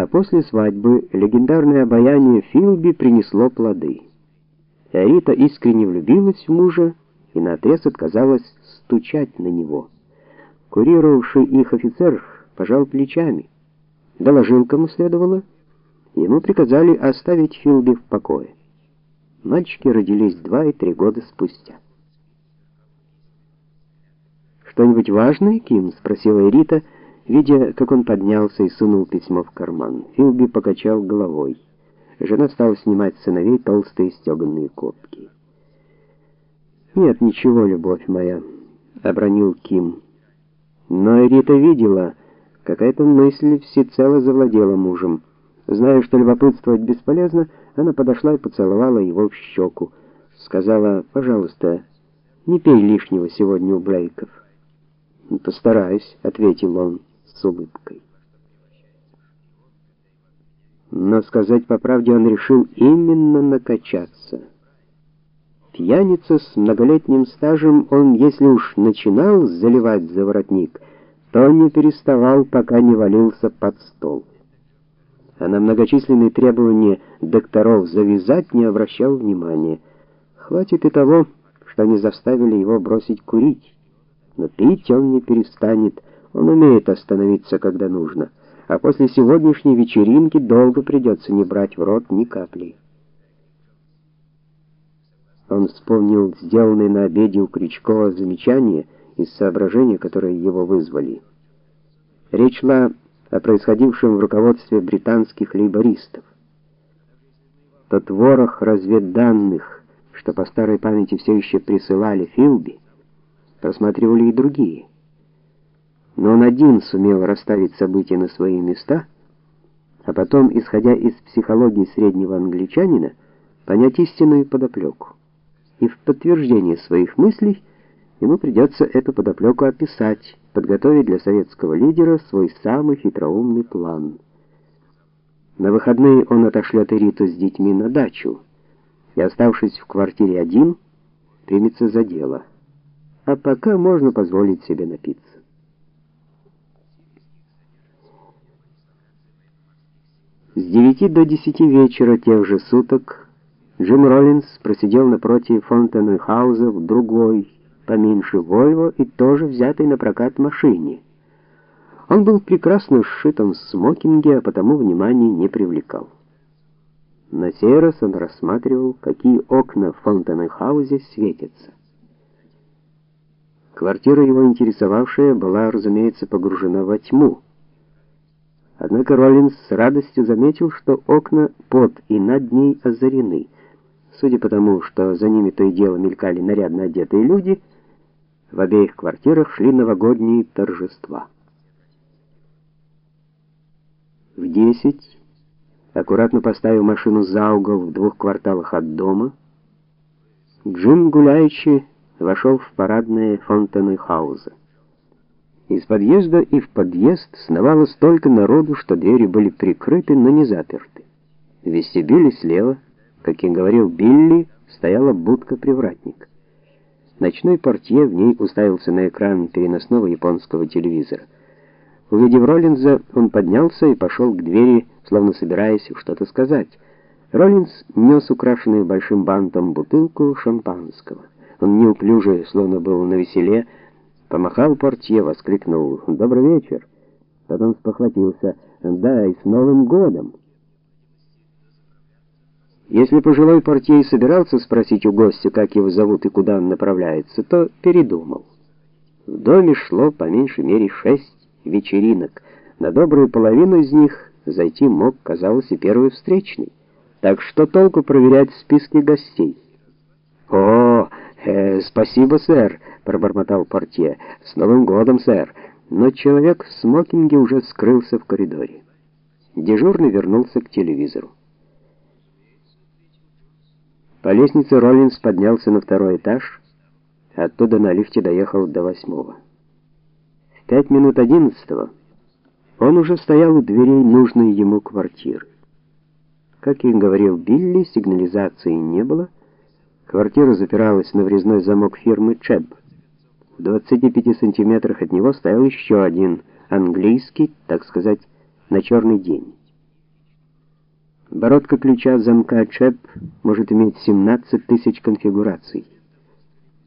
А после свадьбы легендарное обаяние Филби принесло плоды. Рита искренне влюбилась в мужа и наотрез отказалась стучать на него. Курировавший их офицер пожал плечами, доложил кому следовало, ему приказали оставить Филби в покое. Мальчики родились два и три года спустя. «Что-нибудь важное, Ким?» — спросила Рита, видя, как он поднялся и сунул письмо в карман. Филби покачал головой. Жена стала снимать с сыновей толстые стеганые копки. «Нет, ничего, любовь моя», — обронил Ким. Но Рита видела, какая-то мысль всецело завладела мужем. Зная, что любопытствовать бесполезно, она подошла и поцеловала его в щеку. Сказала, «Пожалуйста, не пей лишнего сегодня у Блейков». «Постараюсь», — ответил он с улыбкой. Но сказать по правде он решил именно накачаться. Пьяница с многолетним стажем, он, если уж начинал заливать за воротник, то не переставал, пока не валился под стол. А на многочисленные требования докторов завязать не обращал внимания. Хватит и того, что они заставили его бросить курить. Но пить он не перестанет, он умеет остановиться, когда нужно а после сегодняшней вечеринки долго придется не брать в рот ни капли. Он вспомнил сделанное на обеде у Крючкова замечание из соображения, которые его вызвали. Речь шла о происходившем в руководстве британских лейбористов. Тот ворох разведданных, что по старой памяти все еще присылали Филби, просматривали и другие но он один сумел расставить события на свои места, а потом, исходя из психологии среднего англичанина, понять истинную подоплеку. И в подтверждение своих мыслей ему придется эту подоплеку описать, подготовить для советского лидера свой самый хитроумный план. На выходные он отошлет Ириту с детьми на дачу и, оставшись в квартире один, примется за дело. А пока можно позволить себе напиться. С девяти до десяти вечера тех же суток Джим Роллинс просидел напротив Фонтенхауза в другой, поменьше Вольво и тоже взятой на прокат машине. Он был прекрасно сшитом в смокинге, а потому внимания не привлекал. На сей раз он рассматривал, какие окна в Фонтенхаузе светятся. Квартира его интересовавшая была, разумеется, погружена во тьму. Однако Роллинс с радостью заметил, что окна под и над ней озарены. Судя по тому, что за ними то и дело мелькали нарядно одетые люди, в обеих квартирах шли новогодние торжества. В десять, аккуратно поставив машину за угол в двух кварталах от дома, Джим гуляючи вошел в парадные фонтаны Хауза. Из подъезда и в подъезд сновало столько народу, что двери были прикрыты, но не заперты. В вестибюле слева, как и говорил Билли, стояла будка-привратник. Ночной портье в ней уставился на экран переносного японского телевизора. Увидев Роллинза, он поднялся и пошел к двери, словно собираясь что-то сказать. Роллинз нес украшенную большим бантом бутылку шампанского. Он неуклюже, словно был на веселе, Помахал портье, воскликнул «Добрый вечер!» Потом спохватился «Да, и с Новым годом!» Если пожилой портье собирался спросить у гостя, как его зовут и куда он направляется, то передумал. В доме шло по меньшей мере шесть вечеринок. На добрую половину из них зайти мог, казалось, и первый встречный. Так что толку проверять списки гостей? О, э, спасибо, сэр пробормотал портье. С Новым годом, сэр. Но человек в смокинге уже скрылся в коридоре. Дежурный вернулся к телевизору. По лестнице Роллинс поднялся на второй этаж, оттуда на лифте доехал до восьмого. В пять минут одиннадцатого он уже стоял у дверей нужной ему квартиры. Как и говорил Билли, сигнализации не было. Квартира запиралась на врезной замок фирмы Чеб. 25 сантиметрах от него стоял еще один английский, так сказать, на черный день. Бородка ключа замка ЧЭП может иметь 17 тысяч конфигураций.